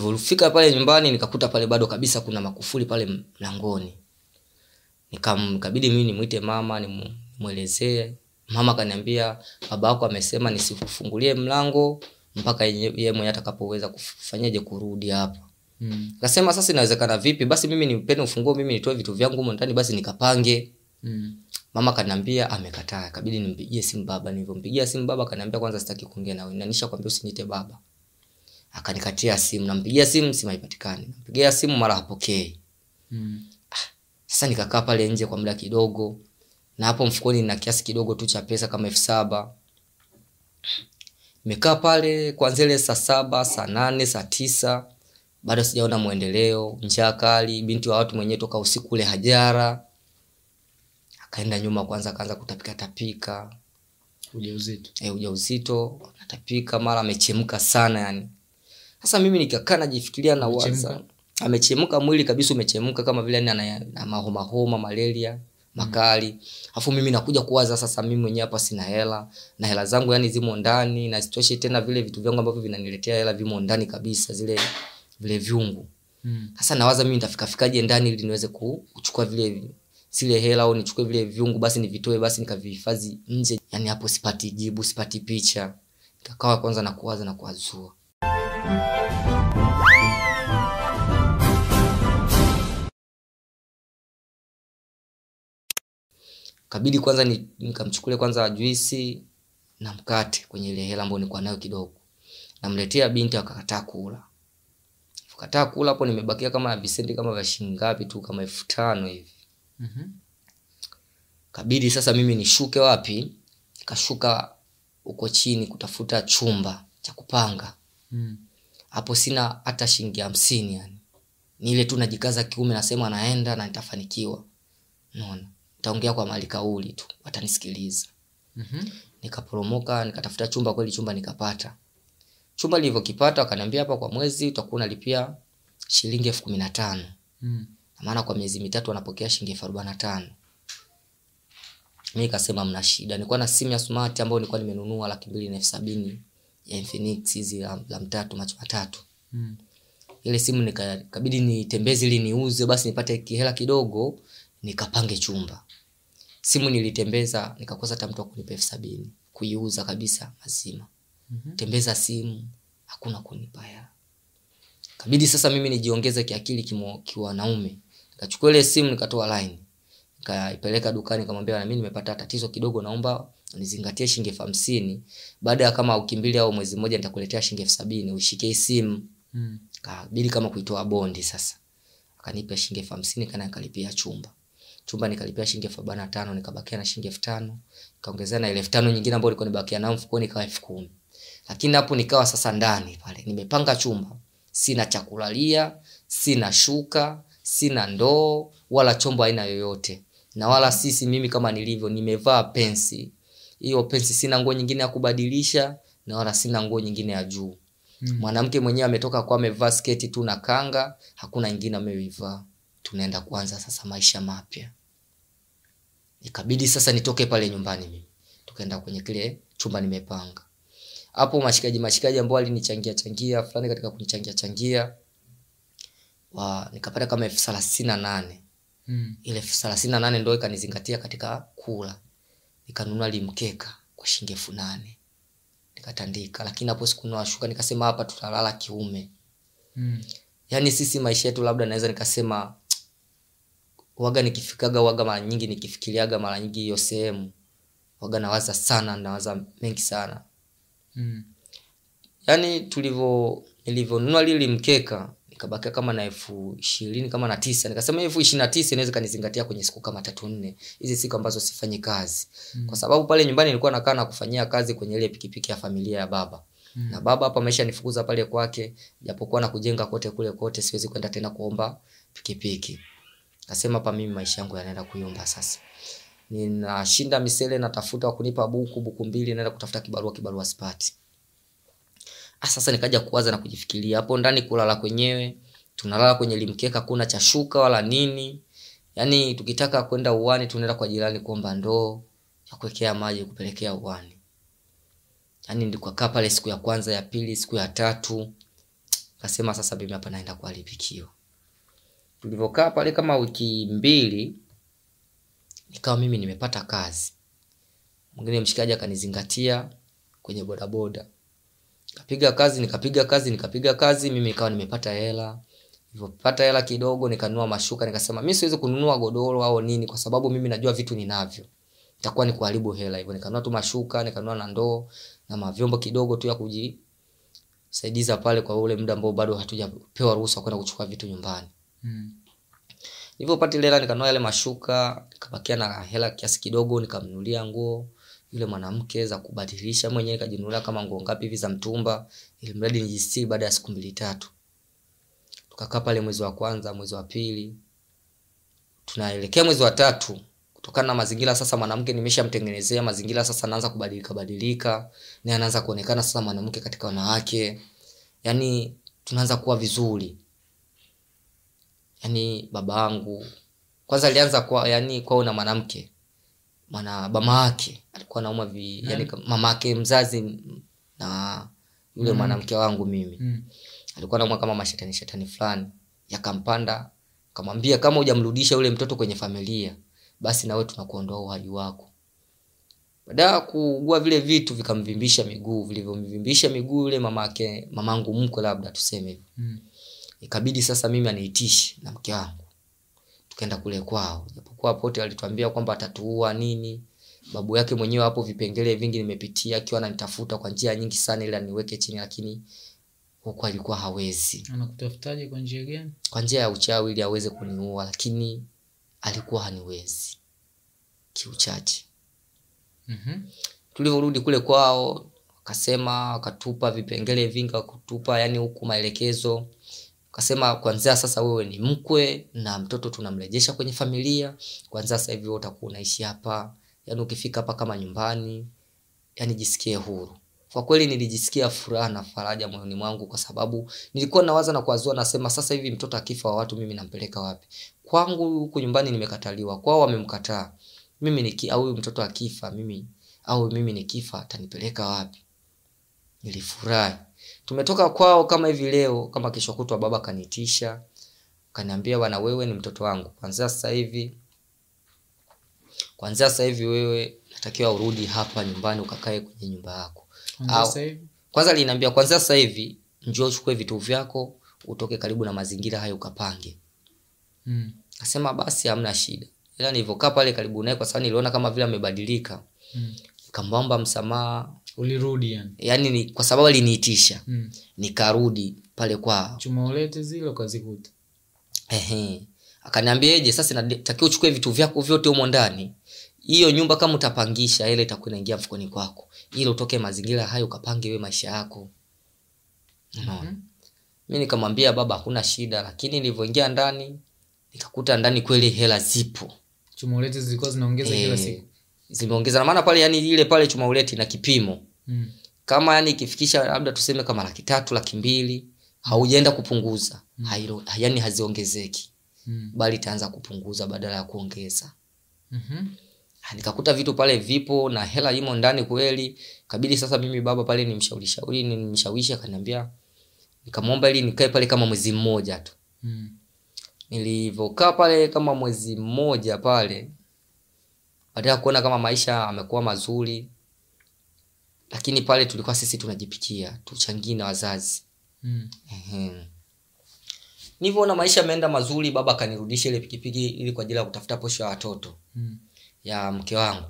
tulivyofika pale nyumbani nikakuta pale bado kabisa kuna makufuli pale mlangoni. Nikamkabidi mimi nimwite mama nimwelezee. Mama akaniambia baba yako amesema nisifungulie mlango mpaka yeye mwenyewe atakapoweza kufanyaje kurudi hapa. Mm. kasema sasa inawezekana vipi? Basi mimi nipende ufunguo mimi nitoe vitu vyangu humo ndani basi nikapange. Mm. mama kaniambia amekataa kabidi nimpigie simu baba. Nilivyompigia simu baba kaniambia kwanza sitaki kuongea nawe nanisha kwambia usiniite baba akanikatia simu nampigia simu simu haipatikani. Nampigia simu mara hapokei. Mm. sasa nikakaa pale nje kwa muda kidogo. Na hapo mfukoni na kiasi kidogo tu cha pesa kama elfu saba. Nimekaa pale kuanzia ile saa saba saa nane saa tisa. Bado sijaona mwendeleo. Njaa kali binti wa watu mwenyewe toka usiku ule hajara. Akaenda nyuma kwanza akaanza kutapika tapika. Ujauzito. E, ujauzito natapika mara amechemka sana yani sasa mimi nikakaa najifikiria na waza Amechemka? mwili kabisa umechemka kama vile yani ana na mahomahoma malaria makali alafu mm. mimi nakuja kuwaza sasa mimi mwenyewe hapa sina hela na hela zangu yani zimo ndani na sitoshe tena vile vitu vyangu ambavyo vinaniletea hela vimo ndani kabisa zile vile vyungu Mm. sasa nawaza mimi nitafikafikaje ndani ili niweze kuchukua vile zile hela au nichukue vile vyungu basi nivitoe basi nikavihifadhi nje yani hapo sipati jibu sipati picha kakawa kwanza na kuwaza na kuwazua kabidi kwanza ni- nikamchukulia kwanza juisi na mkate kwenye ile hela ambayo nilikuwa nayo kidogo. Namletea binti akakataa kula. Kataa kula hapo nimebakia kama na visenti kama vya shilingi ngapi tu kama elfu tano hivi. Mhm. kabidi sasa mimi nishuke wapi? Nikashuka huko chini kutafuta chumba cha kupanga. Mm. Hapo sina hata shilingi hamsini yani. Ni ile tu najikaza kiume nasema naenda na nitafanikiwa. Naona nitaongea kwa mali kauli tu watanisikiliza. Mhm. nikaporomoka nikatafuta chumba kweli chumba nikapata. Chumba nilivyokipata wakaniambia hapa kwa mwezi utakuwa unalipia shilingi elfu kumi na tano. Mm. Na maana kwa miezi mitatu wanapokea shilingi elfu arobaini na tano. Mi kasema mna shida. Nilikuwa na simu ya smart ambayo nilikuwa nimenunua laki mbili na elfu sabini Infinix hizi la, la mtatu macho matatu. Mm. ile simu nika- ikabidi nitembeze ili niuze basi nipate kihela kidogo nikapange chumba. Simu nilitembeza nikakosa hata mtu wa kunipa elfu sabini. Kuiuza kabisa mazima mm-hmm. tembeza simu hakuna kunipa hela. Kabidi sasa mimi nijiongeze kiakili kimo- kiwanaume. Nikachukua ile simu nikatoa line. Nikaipeleka dukani nikamwambia na mimi nimepata tatizo kidogo naomba nizingatie shilingi elfu hamsini. Baada ya kama wiki mbili au mwezi mmoja nitakuletea shilingi elfu sabini. Uishike hii simu. Mm. kabidi kama kuitoa bondi sasa. Akanipa shilingi elfu hamsini kana nikalipia chumba. Chumba nikalipia shilingi elfu arobaini na tano nikabakia na shilingi elfu tano. Nikaongezea na ile elfu tano nyingine ambayo nilikuwa nibakia nayo mfukoni ikawa elfu kumi. Lakini hapo nikawa sasa ndani pale. Nimepanga chumba. Sina chakulalia sina shuka sina ndoo wala chombo aina yoyote. Na wala sisi mimi kama nilivyo nimevaa pensi hiyo pensi sina nguo nyingine ya kubadilisha na wala sina nguo nyingine ya juu. Mm. mwanamke mwenyewe ametoka kwa amevaa sketi tu na kanga hakuna ingine ameivaa tunaenda kuanza sasa maisha mapya. Ikabidi sasa nitoke pale nyumbani mimi. Tukaenda kwenye kile chumba nimepanga. Hapo mashikaji mashikaji ambao alinichangia changia fulani katika kunichangia changia wa nikapata kama elfu thelathini na nane. Mm. ile elfu thelathini na nane ndo ikanizingatia katika kula nikanunua limkeka kwa shilingi elfu nane nikatandika lakini hapo sikununua shuka nikasema hapa tutalala kiume Mm. yaani sisi maisha yetu labda naweza nikasema waga nikifikaga waga mara nyingi nikifikiriaga mara nyingi hiyo sehemu waga nawaza sana nawaza mengi sana Mm. yaani tulivyo nilivyonunua lili mkeka nikabakia kama na elfu ishirini kama na tisa. Nikasema elfu ishirini na tisa inaweza kanizingatia kwenye siku kama tatu nne. Hizi siku ambazo sifanyi kazi. Mm. kwa sababu pale nyumbani nilikuwa nakaa na kufanyia kazi kwenye ile pikipiki ya familia ya baba. Mm. na baba hapa maisha nifukuza pale kwake japokuwa na kujenga kote kule kote siwezi kwenda tena kuomba pikipiki. Nasema hapa mimi maisha yangu yanaenda kuyumba sasa. Ninashinda misele natafuta kunipa buku buku mbili naenda kutafuta kibarua kibarua sipati sasa nikaja kuwaza na kujifikiria hapo ndani kulala kwenyewe. Tunalala kwenye limkeka kuna chashuka wala nini. Yaani tukitaka kwenda uwani tunaenda kwa jirani kuomba ndoo ya kuwekea maji kupelekea uwani. Yaani nilikakaa pale siku ya kwanza ya pili siku ya tatu kasema sasa mimi hapa naenda kuharibikiwa tulivyokaa pale kama wiki mbili nikawa mimi nimepata kazi. Mwingine mshikaji akanizingatia kwenye bodaboda nikapiga kazi nikapiga kazi nikapiga kazi mimi ikawa nimepata hela. Nilipopata hela kidogo nikanunua mashuka nikasema mimi siwezi kununua godoro au nini kwa sababu mimi najua vitu ninavyo. Itakuwa ni kuharibu hela hivyo. Nikanunua tu mashuka nikanunua na ndoo na mavyombo kidogo tu ya kujisaidiza pale kwa ule muda ambao bado hatujapewa ruhusa kwenda kuchukua vitu nyumbani. Mm. Nilipopata ile hela nikanunua yale mashuka nikabakia na hela kiasi kidogo nikamnunulia nguo yule mwanamke za kubadilisha mwenyewe kajinunulia kama nguo ngapi hivi za mtumba ili mradi nijisii baada ya siku mbili tatu. Tukakaa pale mwezi wa kwanza mwezi wa pili. Tunaelekea mwezi wa tatu. Kutokana na mazingira sasa mwanamke nimeshamtengenezea mazingira sasa anaanza kubadilika badilika. Naye anaanza kuonekana sasa mwanamke katika wanawake. Yaani tunaanza kuwa vizuri. Yani baba yangu. Kwanza alianza kwa yani kwao na mwanamke. Mwana mama yake alikuwa nauma vi yani mama yake mzazi na yule mwanamke wangu mimi. Mm. alikuwa nauma kama mashetani shetani fulani. Yakampanda kamwambia kama hujamrudisha yule mtoto kwenye familia basi nawe tunakuondoa uhai wako. Baada ya kuugua vile vitu vikamvimbisha miguu vilivyomvimbisha miguu yule mamake mamangu mkwe labda tuseme hivi. Mm. ikabidi sasa mimi aniitishi na mke wangu. Tukaenda kule kwao. Japokuwa pote alituambia kwamba atatuua nini babu yake mwenyewe hapo vipengele vingi nimepitia akiwa ananitafuta kwa njia nyingi sana ili aniweke chini lakini huku alikuwa hawezi. Anakutafutaje kwa njia gani? Kwa njia ya uchawi ili aweze kuniua lakini alikuwa haniwezi. Kiuchache. Mhm. tulivyorudi kule kwao wakasema wakatupa vipengele vingi wakutupa yani huku maelekezo. Kasema kwanzia sasa wewe ni mkwe na mtoto tunamrejesha kwenye familia. Kwanzia sasa hivi utakuwa unaishi hapa yani ukifika hapa kama nyumbani yani jisikie huru. Kwa kweli nilijisikia furaha na faraja moyoni mwangu kwa sababu nilikuwa nawaza na kuwazua nasema sasa hivi mtoto akifa wa watu mimi nampeleka wapi? Kwangu huku nyumbani nimekataliwa. Kwao wamemkataa. Mimi niki au huyu mtoto akifa mimi au mimi nikifa atanipeleka wapi? Nilifurahi. Tumetoka kwao kama hivi leo kama kesho kutwa baba kanitisha kaniambia bwana wewe ni mtoto wangu. Kwanzia sasa hivi kwanzia sasa hivi wewe natakiwa urudi hapa nyumbani ukakae kwenye nyumba yako. Kwanza Au- kwanza linaambia kwanzia sasa hivi njoo uchukue vitu vyako utoke karibu na mazingira hayo ukapange. Mm. asema basi hamna shida. Ila nilivyokaa pale karibu naye kwa sababu niliona kama vile amebadilika. Mm. kamwomba msamaha. Ulirudi yani? Yani ni, kwa sababu aliniitisha. Mm. nikarudi pale kwao chuma ulete zile ukazikuta Ehe. Akaniambia je sasa natakiwa uchukue vitu vyako vyote humo ndani. Hiyo nyumba kama utapangisha ile itakuwa inaingia mfukoni kwako. Ili utoke mazingira hayo ukapange wewe maisha yako. Unaona? -hmm. mi nikamwambia baba hakuna shida. Lakini nilivyoingia ndani nikakuta ndani kweli hela zipo. Chuma ulete zilikuwa zinaongeza kila Eh, siku. zimeongeza. Na maana pale yani ile pale chuma uleti na kipimo. Mm. kama yani ikifikisha labda tuseme kama laki tatu laki mbili haujaenda kupunguza. Hairo, yani haziongezeki Mm. bali itaanza kupunguza badala ya kuongeza mm-hmm. nikakuta vitu pale vipo na hela imo ndani kweli kabidi sasa mimi baba pale nimshaurishauri nimshawishi akaniambia nikamwomba ili nikae pale kama mwezi mmoja tu Mm. nilivyokaa pale kama mwezi mmoja pale baada ya kuona kama maisha amekuwa mazuri lakini pale tulikuwa sisi tunajipikia tuchangii na wazazi Mm. Nilivyoona maisha yameenda mazuri baba akanirudisha ile pikipiki ili kwa ajili ya kutafuta posho ya watoto Mm. ya mke wangu.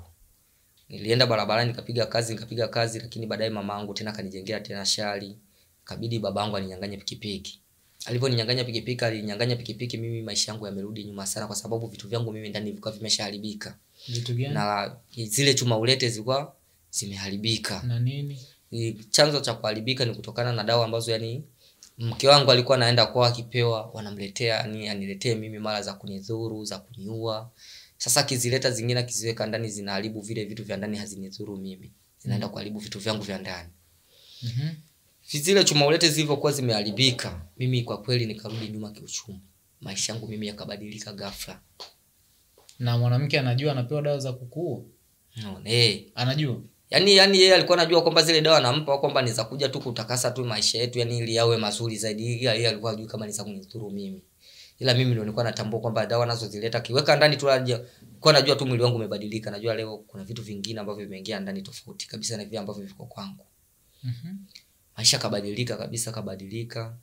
Nilienda barabarani nikapiga kazi nikapiga kazi lakini baadaye mama yangu tena akanijengea tena shari. Kabidi baba yangu aninyang'anye pikipiki. Alivyoninyang'anya pikipiki alinyanganya pikipiki mimi maisha yangu yamerudi nyuma sana kwa sababu vitu vyangu mimi ndani vilikuwa vimeshaharibika. Vitu gani? Na zile chuma ulete zilikuwa zimeharibika. Na nini? Chanzo cha kuharibika ni kutokana na dawa ambazo yani mke wangu alikuwa anaenda kwao akipewa wanamletea ni aniletee mimi mara za kunidhuru za kuniua. Sasa akizileta zingine akiziweka ndani zinaharibu vile vitu vya ndani hazinidhuru mimi. Zinaenda kuharibu vitu vyangu vya ndani. Mhm. zile chuma ulete zilivyokuwa zimeharibika mimi kwa kweli nikarudi nyuma kiuchumi. Maisha yangu mimi yakabadilika ghafla. Na mwanamke anajua anapewa dawa za kukuu no, hey. anajua yani yani yeye alikuwa anajua kwamba zile dawa nampa kwamba ni za kuja tu kutakasa tu maisha yetu yani ili yawe mazuri zaidi. Ila yeye alikuwa hajui kama ni za kunidhuru mimi. Ila mimi ndio nilikuwa natambua kwamba dawa nazo zileta kiweka ndani tu kwa najua tu mwili wangu umebadilika. Najua leo kuna vitu vingine ambavyo vimeingia ndani tofauti kabisa na vile ambavyo viko kwangu. Mhm. maisha kabadilika kabisa kabadilika.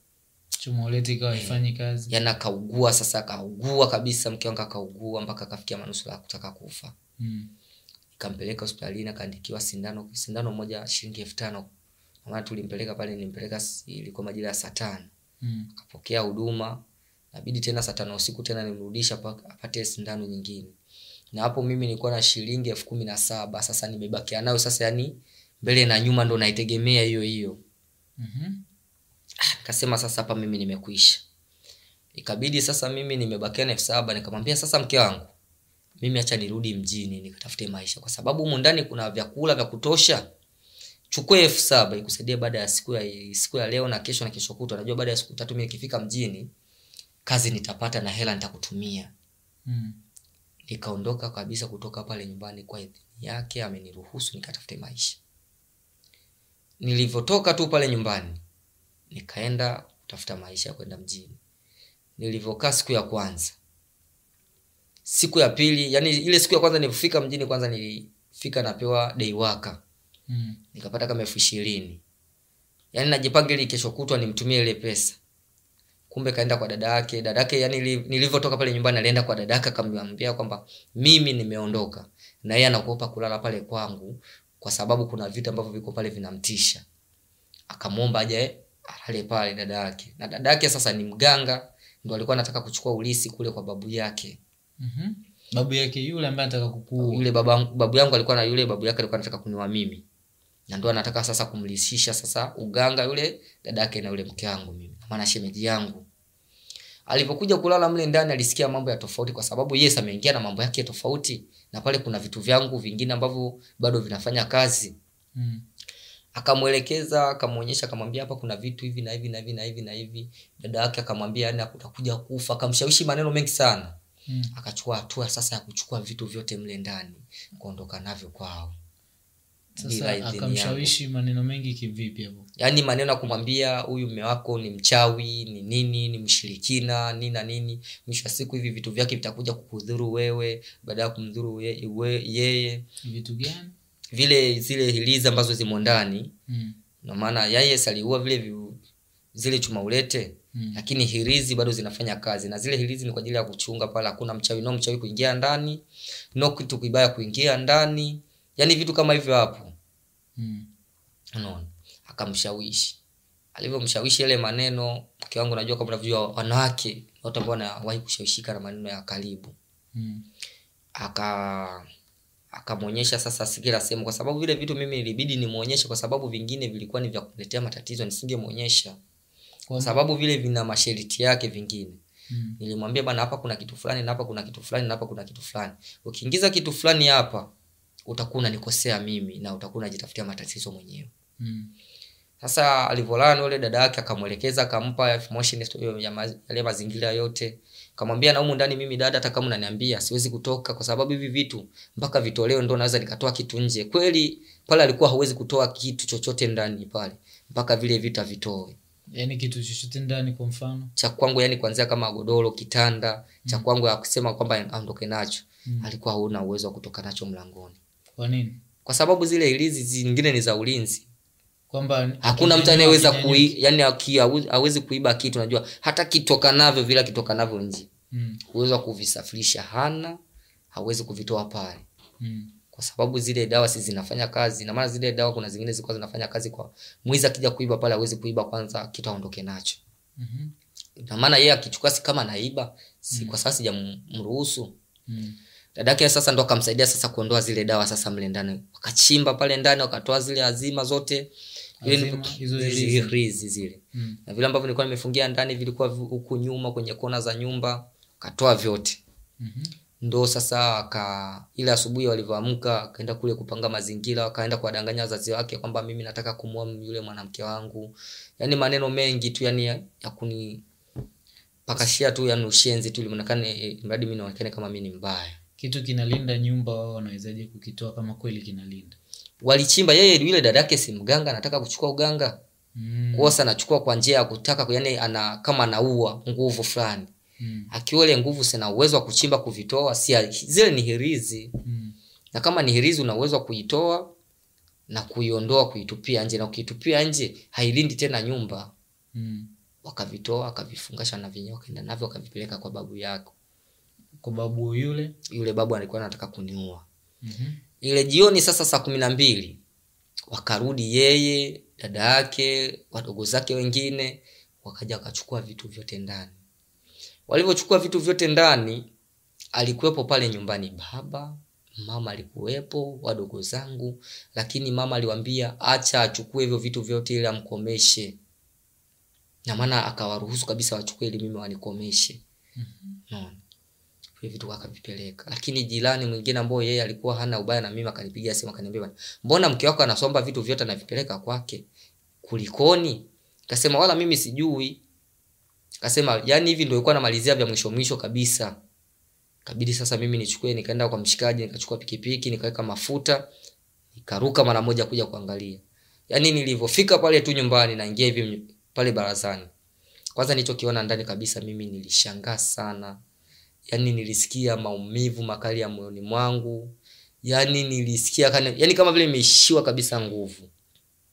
Chumoleti kwa ikawa kazi. Yana kaugua sasa kaugua kabisa mke wangu akaugua mpaka akafikia manusura ya kutaka kufa. Mm. Nikampeleka hospitalini akaandikiwa sindano sindano moja shilingi elfu tano. Na maana tulimpeleka pale nimpeleka ilikuwa majira ya saa tano. Mm. akapokea huduma nabidi tena saa tano usiku tena nimrudisha apate sindano nyingine. Na hapo mimi nilikuwa na shilingi elfu kumi na saba sasa nimebakia nayo sasa yani mbele na nyuma ndo naitegemea hiyo hiyo. Mm-hmm. kasema sasa hapa mimi nimekuisha ikabidi sasa mimi nimebakia na elfu saba nikamwambia sasa mke wangu mimi acha nirudi mjini nikatafute maisha. Kwa sababu humu ndani kuna vyakula vya kutosha. Chukue elfu saba ikusaidie baada ya siku ya siku ya leo na kesho na kesho kutwa. Najua baada ya siku tatu mimi nikifika mjini kazi nitapata na hela nitakutumia. Mm. nikaondoka kabisa kutoka pale nyumbani kwa idhini yake ameniruhusu nikatafute maisha. Nilivyotoka tu pale nyumbani nikaenda kutafuta maisha ya kwenda mjini. Nilivyokaa siku ya kwanza siku ya pili yani ile siku ya kwanza nilifika mjini kwanza nilifika napewa deiwaka Mm. nikapata kama elfu ishirini. Yani najipanga ili kesho kutwa nimtumie ile pesa. Kumbe kaenda kwa dada yake. Dada yake yani nilivyotoka pale nyumbani alienda kwa dada yake akamwambia kwamba mimi nimeondoka na yeye anakuopa kulala pale kwangu kwa sababu kuna vitu ambavyo viko pale vinamtisha. Akamwomba aje alale pale dada yake. Na dada yake sasa ni mganga ndo alikuwa anataka kuchukua ulisi kule kwa babu yake Mhm. babu yake yule ambaye anataka kukuua yule baba babu yangu alikuwa na yule babu yake alikuwa anataka kuniwa mimi. Na ndo anataka sasa kumlisisha sasa uganga yule dada yake na yule mke wangu mimi maana shemeji yangu. Alipokuja kulala mle ndani alisikia mambo ya tofauti kwa sababu yes ameingia na mambo yake tofauti na pale kuna vitu vyangu vingine ambavyo bado vinafanya kazi. Mm. akamwelekeza akamwonyesha akamwambia hapa kuna vitu hivi na hivi na hivi na hivi na hivi. Dada yake akamwambia yani utakuja kufa. Akamshawishi maneno mengi sana Mm. akachukua hatua sasa ya kuchukua vitu vyote mle ndani kuondoka navyo kwao. Sasa akamshawishi maneno mengi kivipi hapo? Yaani maneno ya kumwambia huyu mme wako ni mchawi ni nini ni mshirikina nini na nini. Mwisho wa siku hivi vitu vyake vitakuja kukudhuru wewe baada ya kumdhuru yeye. Vitu gani? Vile zile hilizi ambazo zimo ndani. Mm. na maana yeye saliua vile vi, zile chuma ulete Mm. lakini hirizi bado zinafanya kazi. Na zile hirizi ni kwa ajili ya kuchunga pale hakuna mchawi no mchawi kuingia ndani no kitu kibaya kuingia ndani. Yaani vitu kama hivyo hapo. Mm. unaona? Akamshawishi. Alivyomshawishi yale maneno mke wangu najua kama unavyojua wanawake watu ambao wanawahi kushawishika na maneno ya karibu. Mm. aka akamwonyesha sasa sikila sehemu. Kwa sababu vile vitu mimi ilibidi nimwonyeshe kwa sababu vingine vilikuwa ni vya kuletea matatizo nisingemwonyesha. kwa Kwa- sababu vile vina masharti yake vingine. Mm. nilimwambia bana hapa kuna kitu fulani na hapa kuna kitu fulani na hapa kuna kitu fulani. Ukiingiza kitu fulani hapa utakuwa unanikosea mimi na utakuwa unajitafutia matatizo mwenyewe. Mm. sasa alivyolala na yule dada yake akamwelekeza akampa information yale mazingira yote. Kamwambia na humu ndani mimi dada hata kama unaniambia siwezi kutoka. Kwa sababu hivi vitu mpaka vitolewe ndo naweza nikatoa kitu nje. Kweli pale alikuwa hawezi kutoa kitu chochote ndani pale mpaka vile vitu avitoe yaani kitu chochote ndani kwa mfano. Cha kwangu yani kuanzia kama godoro kitanda cha kwangu ya kusema kwamba aondoke nacho Mm. alikuwa huna uwezo wa kutoka nacho mlangoni. Kwa nini? Kwa sababu zile ilizi zingine ni za ulinzi. Kwamba hakuna mtu anayeweza kui yani hawezi kuiba kitu najua hata kitoka navyo vile kitoka navyo nje. Mm. uwezo wa kuvisafirisha hana hawezi kuvitoa pale. Mm. Kwa sababu zile dawa si zinafanya kazi na maana zile dawa kuna zingine zilikuwa zinafanya kazi kwa mwizi akija kuiba pale hawezi kuiba kwanza kitu aondoke nacho mm -hmm. na maana yeye akichukua si kama naiba si mm -hmm. kwa sasa sijamruhusu Mm. dadake sasa ndo akamsaidia sasa kuondoa zile dawa sasa mle ndani wakachimba pale ndani wakatoa zile azima zote ni- zile Mm. na vile ambavyo nilikuwa nimefungia ndani vilikuwa huku nyuma kwenye kona za nyumba katoa vyote Mhm. Ndo sasa aka ile asubuhi walivyoamka akaenda kule kupanga mazingira akaenda kuwadanganya wazazi wake kwamba mimi nataka kumua yule mwanamke wangu. Yani maneno mengi tu yani ya, ya kuni pakashia tu yani ushenzi tu ilionekane mradi mi naonekane kama mi ni mbaya. Kitu kinalinda nyumba wao wanawezaje kukitoa kama kweli kinalinda? Walichimba yeye yule dada yake si mganga anataka kuchukua uganga. Mm. kosa anachukua kwa njia ya kutaka yani ana kama anaua nguvu fulani Mm. akiwa ile nguvu sina uwezo wa kuchimba kuvitoa si zile ni hirizi Mm. na kama ni hirizi una uwezo wa kuitoa na kuiondoa kuitupia nje na ukiitupia nje hailindi tena nyumba Mm. wakavitoa akavifungasha na vinyo wakaenda navyo wakavipeleka kwa babu yako kwa babu yule yule babu alikuwa anataka kuniua mm-hmm. ile jioni sasa saa kumi na mbili wakarudi yeye dada yake wadogo zake wengine wakaja wakachukua vitu vyote ndani walivyochukua vitu vyote ndani alikuwepo pale nyumbani. Baba mama alikuwepo wadogo zangu lakini mama aliwambia acha achukue hivyo vitu vyote ili amkomeshe. Na maana akawaruhusu kabisa wachukue ili mimi wanikomeshe. Vile vitu akavipeleka lakini jirani mwingine ambaye yeye alikuwa hana ubaya na mimi akanipigia simu akaniambia "Bwana, mbona mke wako anasomba vitu vyote anavipeleka kwake? Kulikoni? Kasema wala mimi sijui kasema yani hivi ndio ilikuwa namalizia vya mwisho mwisho kabisa. Kabidi sasa mimi nichukue nikaenda kwa mshikaji nikachukua pikipiki nikaweka mafuta nikaruka mara moja kuja kuangalia. Yaani nilivyofika pale tu nyumbani naingia hivi pale barazani. Kwanza nilichokiona ndani kabisa mimi nilishangaa sana. Yaani nilisikia maumivu makali ya moyoni mwangu. Yaani nilisikia kana, yaani kama vile nimeishiwa kabisa nguvu.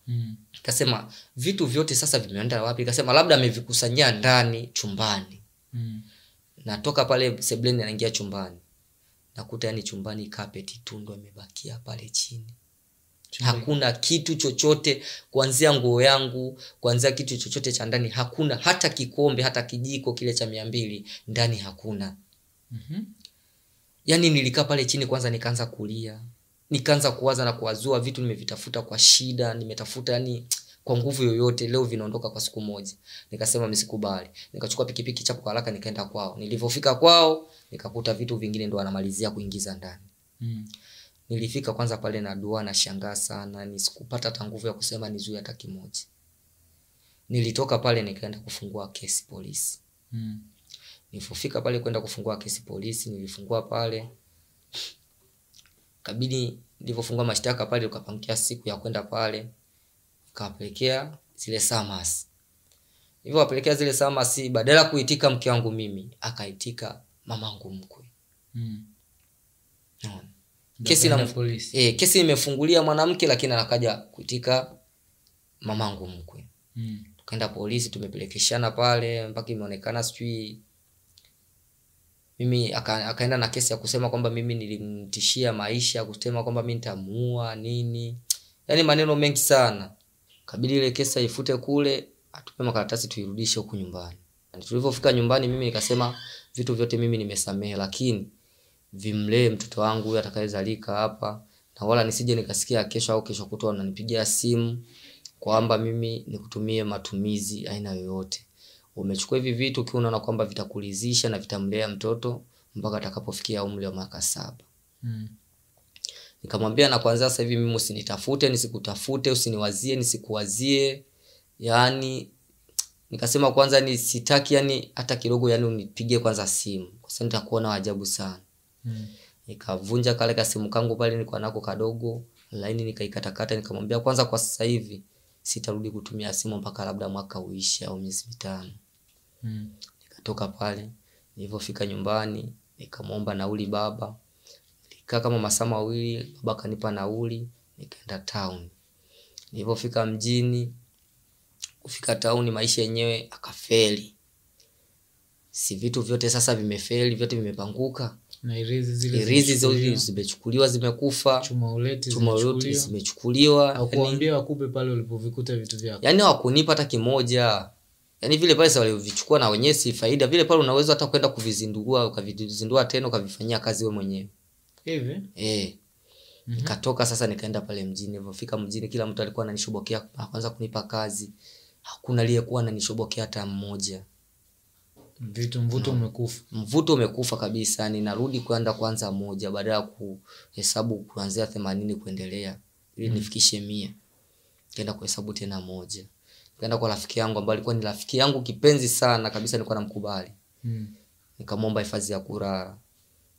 Mm. Kasema vitu vyote sasa vimeenda wapi? Kasema labda amevikusanyia ndani chumbani. Mm. natoka pale sebleni anaingia chumbani. Nakuta yani chumbani kapeti tundo imebakia pale chini. Chumbe. hakuna kitu chochote kuanzia nguo yangu kuanzia kitu chochote cha ndani hakuna. Hata kikombe hata kijiko kile cha mia mbili ndani hakuna. Mm-hmm. yaani nilikaa pale chini kwanza nikaanza kulia. Nikaanza kuwaza na kuwazua vitu nimevitafuta kwa shida nimetafuta yani kwa nguvu yoyote leo vinaondoka kwa siku moja. Nikasema msikubali nikachukua pikipiki chapo kwa haraka nikaenda kwao. Nilivyofika kwao nikakuta vitu vingine ndo anamalizia kuingiza ndani. Mm. nilifika kwanza pale na dua na shangaa sana ni sikupata hata nguvu ya kusema nizuie hata kimoja. Nilitoka pale nikaenda kufungua kesi polisi. Mm. nilipofika pale kwenda kufungua kesi polisi nilifungua pale. Kabidi nilivyofungua mashtaka pale ukapangia siku ya kwenda pale kawapelekea zile samas Hivyo wapelekea zile samas badala ya kuitika mke wangu mimi akaitika mamangu mkwe. Mm. Kesi na- e, kesi imefungulia mwanamke lakini anakaja kuitika mamangu mkwe. Mm. tukaenda polisi tumepelekeshana pale mpaka imeonekana sijui mimi aka, akaenda na kesi ya kusema kwamba mimi nilimtishia maisha kusema kwamba mi nitamuua nini. Yaani maneno mengi sana kabidi ile kesa ifute kule atupe makaratasi tuirudishe huku nyumbani. Tulivyofika nyumbani mimi nikasema vitu vyote mimi nimesamehe lakini vimlee mtoto wangu huyu atakayezalika hapa na wala nisije nikasikia kesho au kesho kutwa unanipigia simu kwamba mimi nikutumie matumizi aina yoyote. Umechukua hivi vitu ukiwa unaona kwamba vitakulizisha na vitamlea mtoto mpaka atakapofikia umri wa miaka saba. Mm. Nikamwambia na kwanza sasa hivi mimi usinitafute nisikutafute usiniwazie nisikuwazie. Yani nikasema kwanza ni sitaki yani hata kidogo yani unipige kwanza simu. Kwa sababu nitakuona wajabu sana. Mm. nikavunja kale kasimu kangu pale nilikuwa nako kadogo laini nikaikatakata nikamwambia kwanza kwa sasa hivi sitarudi kutumia simu mpaka labda mwaka uishi au miezi mitano. Mm. nikatoka pale nilivyofika nyumbani nikamwomba nauli baba nilikaa kama masaa mawili baba akanipa nauli nikaenda town. Nilipofika mjini kufika town maisha yenyewe akafeli. Si vitu vyote sasa vimefeli vyote vimepanguka. Na irizi zile irizi zimechukuliwa, zimekufa. Chuma uleti chuma yote zimechukuliwa. Hakuambia wakupe pale ulipovikuta vitu vyako. Yani hawakunipa hata kimoja. Yani vile pale walivichukua walivyovichukua na wenyewe si faida. Vile pale unaweza hata kwenda kuvizindua ukavizindua tena ukavifanyia kazi wewe mwenyewe hivi? Eh. Nikatoka sasa nikaenda pale mjini. Nilipofika mjini kila mtu alikuwa ananishobokea. Kwanza kunipa kazi. Hakuna aliyekuwa ananishobokea hata mmoja. Vitu mvuto umekufa. Mvuto umekufa kabisa. Yani narudi kwenda kwanza moja baada ya kuhesabu kuanzia themanini kuendelea ili nifikishe mia. Kaenda kuhesabu tena moja. Kaenda kwa rafiki yangu ambaye alikuwa ni rafiki yangu kipenzi sana kabisa nilikuwa namkubali. Mm. nikamwomba hifadhi ya kurara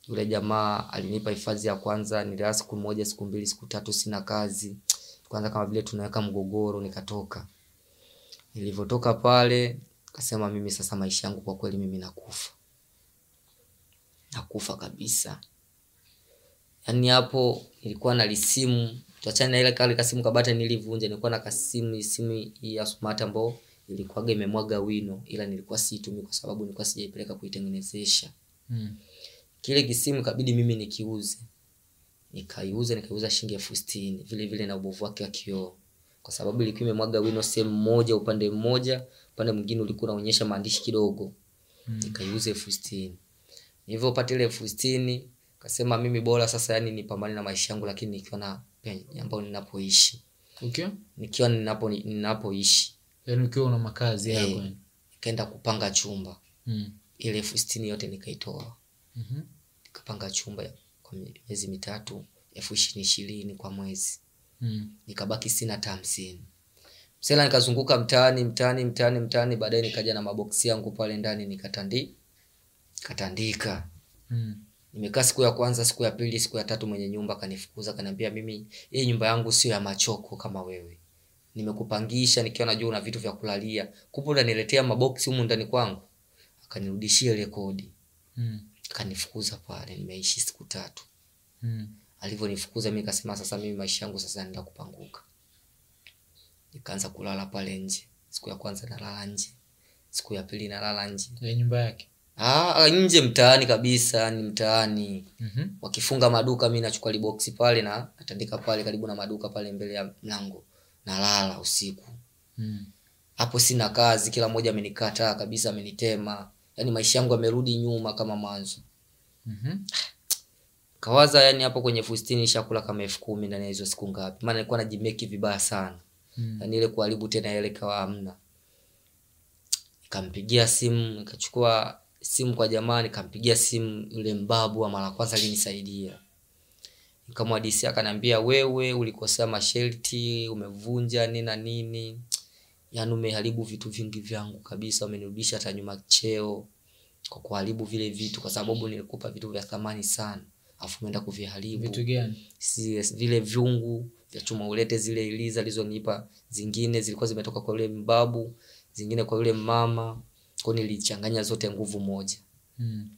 yule jamaa alinipa hifadhi ya kwanza nilala siku moja siku mbili siku tatu sina kazi. Kwanza kama vile tunaweka mgogoro nikatoka. Nilivyotoka pale kasema mimi sasa maisha yangu kwa kweli mimi nakufa. Nakufa kabisa. Yaani hapo nilikuwa na lisimu tuachane na ile kale kasimu kabata nilivunja nilikuwa na kasimu simu ya smart ambao ilikuwaga imemwaga wino ila nilikuwa siitumii kwa sababu nilikuwa sijaipeleka kuitengenezesha. Mm. Kile kisimu kabidi mimi nikiuze nikaiuza nikaiuza shilingi elfu sitini vile vile na ubovu wake wa kioo kwa sababu ilikuwa imemwaga wino sehemu moja upande mmoja upande mwingine ulikuwa unaonyesha maandishi kidogo Mm. nikaiuza elfu sitini nilivyopata ile elfu sitini kasema mimi bora sasa yani nipambane na maisha yangu lakini nikiwa na penye ambao ninapoishi Okay. nikiwa ninapo ninapoishi yani, ukiwa una makazi yako Eh. yani. nikaenda kupanga chumba Mm. ile elfu sitini yote nikaitoa Mhm. nikapanga chumba kwa miezi mitatu elfu ishirini ishirini kwa mwezi Mm. nikabaki sina hata hamsini msela nikazunguka mtaani mtaani mtaani mtaani baadaye nikaja na maboksi yangu pale ndani nikatandi katandika Mm. nimekaa siku ya kwanza siku ya pili siku ya tatu mwenye nyumba kanifukuza kaniambia mimi hii nyumba yangu sio ya machoko kama wewe nimekupangisha nikiwa najua una vitu vya kulalia kupo unaniletea maboksi humu ndani kwangu akanirudishia rekodi Mm. Akanifukuza pale nimeishi siku tatu. Mm. alivyonifukuza mi kasema sasa mimi maisha yangu sasa naenda kupanguka. Nikaanza kulala pale nje. Siku ya kwanza nalala nje. Siku ya pili nalala nje. Ya nyumba yake. ah, nje mtaani kabisa ni mtaani. Mm-hmm. wakifunga maduka mi nachukua liboksi pale na natandika pale karibu na maduka pale mbele ya mlango. Nalala usiku. Hapo Mm. sina kazi kila mmoja amenikataa kabisa amenitema yaani maisha yangu yamerudi nyuma kama mwanzo. Mhm. kawaza yani hapo kwenye fustini shakula kama elfu kumi ndani ya hizo siku ngapi. Maana nilikuwa najimeki vibaya sana. Mm. yani ile kuharibu tena ile kawa hamna. Nikampigia simu nikachukua simu kwa jamaa nikampigia simu yule mbabu wa mara kwanza alinisaidia. Nikamwadisia akaniambia wewe ulikosea masharti umevunja nini na nini yaani umeharibu vitu vingi vyangu kabisa umenirudisha hata nyuma cheo kwa kuharibu vile vitu kwa sababu nilikupa vitu vya thamani sana afu umeenda kuviharibu Vitu gani? yes, vile vyungu vya chuma ulete zile iliza alizonipa zingine zilikuwa zimetoka kwa yule mbabu zingine kwa yule mama kwao nilichanganya zote nguvu moja Mm.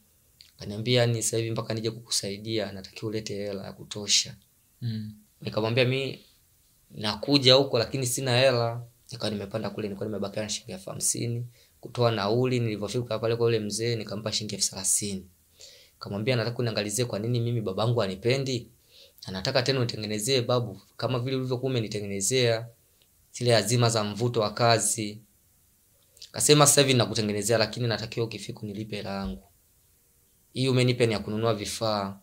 kaniambia ni sasa hivi mpaka nije kukusaidia natakiwa ulete hela ya kutosha Mm. nikamwambia mi nakuja huko lakini sina hela nikawa nimepanda kule nilikuwa nimebakia na shilingi elfu hamsini. Kutoa nauli nilivyofika pale kwa yule mzee nikampa shilingi elfu thelathini. Kamwambia nataka uniangalizie kwa nini mimi babangu anipendi anataka tena unitengenezee babu kama vile ulivyokuwa umenitengenezea zile azima za mvuto wa kazi. Kasema sasa hivi nakutengenezea lakini natakiwa ukifika unilipe hela yangu. Hii umenipa ni ya kununua vifaa.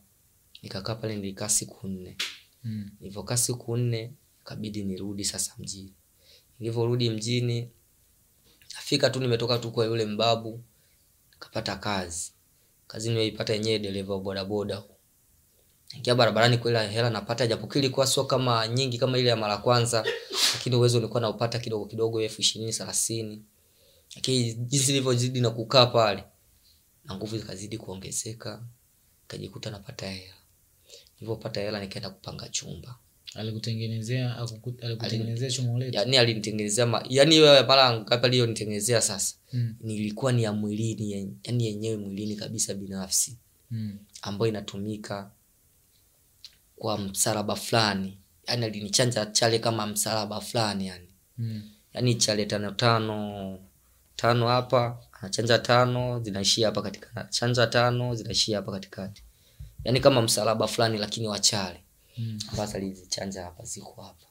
Nikakaa pale nilikaa siku nne. Mm. nilivyokaa siku nne kabidi nirudi sasa mjini nilivyorudi mjini nafika tu nimetoka tu kwa yule mbabu kapata kazi. Kazi nimeipata yenyewe dereva wa bodaboda ingia barabarani kweli hela napata japo ilikuwa sio kama nyingi kama ile ya mara kwanza lakini uwezo nilikuwa naupata kidogo kidogo elfu ishirini thelathini. Lakini jinsi nilivyozidi na kukaa pale na nguvu zikazidi kuongezeka nikajikuta napata hela. Nilivyopata hela nikaenda kupanga chumba Alikutengenezea alikutengenezea yani alinitengenezea ma... yani hiyo mara ngapi aliyonitengenezea sasa Mm. nilikuwa ni ya mwilini yani yenyewe mwilini kabisa binafsi. Mm. ambayo inatumika kwa msalaba fulani. Yani alinichanja chale kama msalaba fulani yani. Mm. yani chale tano tano tano hapa anachanja tano zinaishia hapa katikati. Chanja tano zinaishia hapa katikati. Yani kama msalaba fulani lakini wa chale Mm. ambazo alizichanja hapa ziko hapa.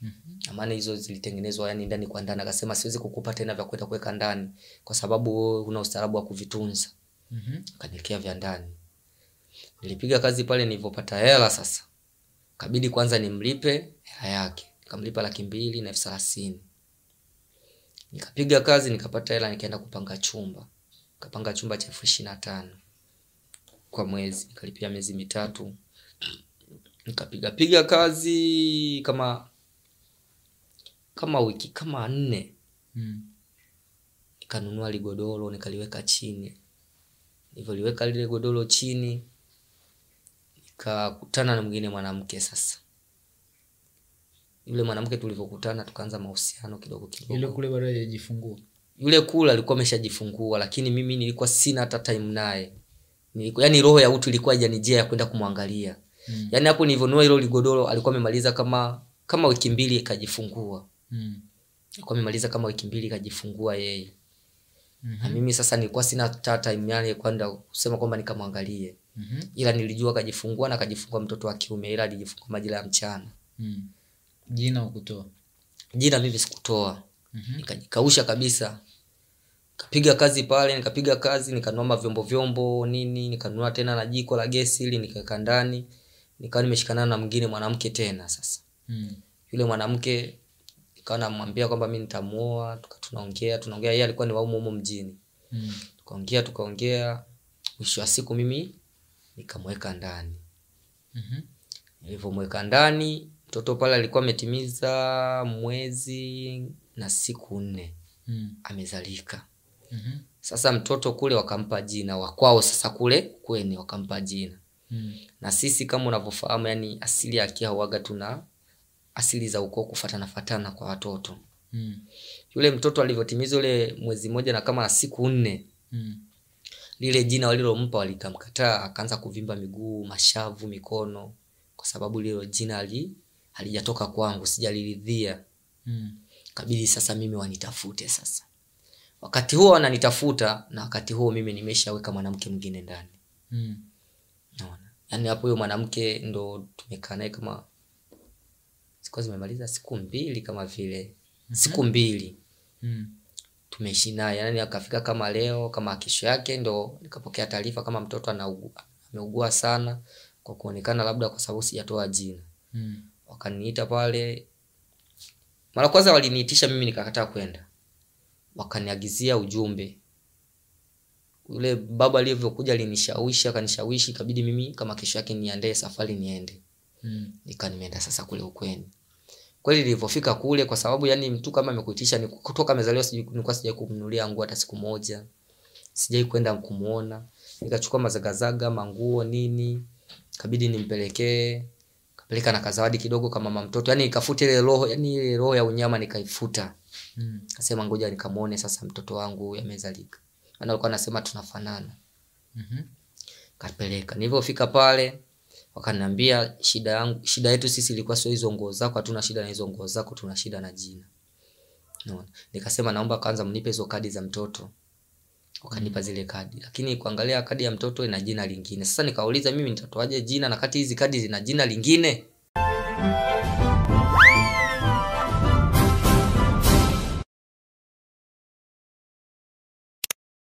Mhm. na maana hizo zilitengenezwa yani ndani kwa ndani. Akasema siwezi kukupa tena vya kwenda kuweka ndani kwa sababu huna ustaarabu wa kuvitunza. Mhm. akaniwekea vya ndani. Nilipiga kazi pale nilivyopata hela sasa. Kabidi kwanza nimlipe hela yake. Nikamlipa laki mbili na elfu thelathini. Nikapiga kazi nikapata hela nikaenda kupanga chumba. Nikapanga chumba cha elfu ishirini na tano kwa mwezi. Nikalipia miezi mitatu nikapiga piga kazi kama kama wiki kama nne. Mm. nikanunua ligodoro nikaliweka chini. Nilivyoliweka lile godoro chini nikakutana na mwingine mwanamke sasa. Yule mwanamke tulivyokutana tukaanza mahusiano kidogo kidogo. Yule kule bado hajajifungua. yule kula alikuwa ameshajifungua lakini mimi nilikuwa sina hata time naye. Yani roho ya utu ilikuwa haijanijia ya kwenda kumwangalia Mm. yani hapo nilivyonua hilo ligodoro alikuwa amemaliza kama kama wiki mbili kajifungua Mm. alikuwa amemaliza kama wiki mbili kajifungua yeye Mhm. na mimi sasa nilikuwa sina tata time yani kwenda kusema kwamba nikamwangalie mm-hmm. ila nilijua kajifungua na kajifungua mtoto wa kiume ila alijifungua majira ya mchana Mm. Jina ukutoa. jina mimi sikutoa mm-hmm. nikajikausha kabisa kapiga kazi pale nikapiga kazi nikanoma vyombo vyombo nini nikanunua tena na jiko la gesi ili nikaweka ndani nikawa nimeshikana na mwingine mwanamke tena sasa Mm. yule mwanamke nikawa namwambia kwamba mi nitamuoa tunaongea tunaongea yeye alikuwa ni waumu mjini Mm. tukaongea tukaongea mwisho wa siku mimi nikamweka ndani Mhm. nilivyomweka ndani mtoto pale alikuwa ametimiza mwezi na siku nne Mm. amezalika mm-hmm. sasa mtoto kule wakampa jina wakwao sasa kule kweni wakampa jina Mm. na sisi kama unavyofahamu yani asili ya kia huaga tuna asili za ukoo kufatana fatana kwa watoto Mm. yule mtoto alivyotimiza ule mwezi mmoja na kama na siku nne Mm. lile jina walilompa walikamkataa akaanza kuvimba miguu mashavu mikono kwa sababu lilo jina ali halijatoka kwangu sijaliridhia Mm. kabidi sasa mimi wanitafute sasa wakati huo wananitafuta na wakati huo mimi nimeshaweka mwanamke mwingine ndani Mm. Yaani hapo huyo mwanamke ndo tumekaa naye kama sikuwa zimemaliza siku mbili kama vile. Siku mbili. Mm. tumeishi naye yani akafika kama leo kama kesho yake ndo nikapokea taarifa kama mtoto anaugua ameugua sana kwa kuonekana labda kwa sababu sijatoa jina. Mm. wakaniita pale. Mara kwanza waliniitisha mimi nikakataa kwenda. Wakaniagizia ujumbe yule baba alivyokuja alinishawishi akanishawishi ikabidi mimi kama kesho yake niandae safari niende. Mm. nika nimeenda sasa kule ukweni. Kweli nilivyofika kule kwa sababu yani mtu kama amekuitisha ni kutoka amezaliwa nilikuwa sijai kumnunulia nguo hata siku moja. Sijai kwenda kumuona nikachukua mazagazaga manguo nini kabidi nimpelekee. Kapeleka na kazawadi kidogo kama mama mtoto. Yani ikafuta ile roho yani ile roho ya unyama nikaifuta. Mm. kasema ngoja nikamuone sasa mtoto wangu amezalika maana anasema tunafanana. Mm-hmm. kapeleka. Nilivyofika pale wakaniambia shida yangu shida yetu sisi ilikuwa sio hizo nguo zako hatuna shida na hizo nguo zako tuna shida na jina. No. nikasema naomba kwanza mnipe hizo kadi za mtoto. Wakanipa zile kadi. Lakini kuangalia kadi ya mtoto ina jina lingine. Sasa nikauliza mimi nitatoaje jina na kati hizi kadi zina jina lingine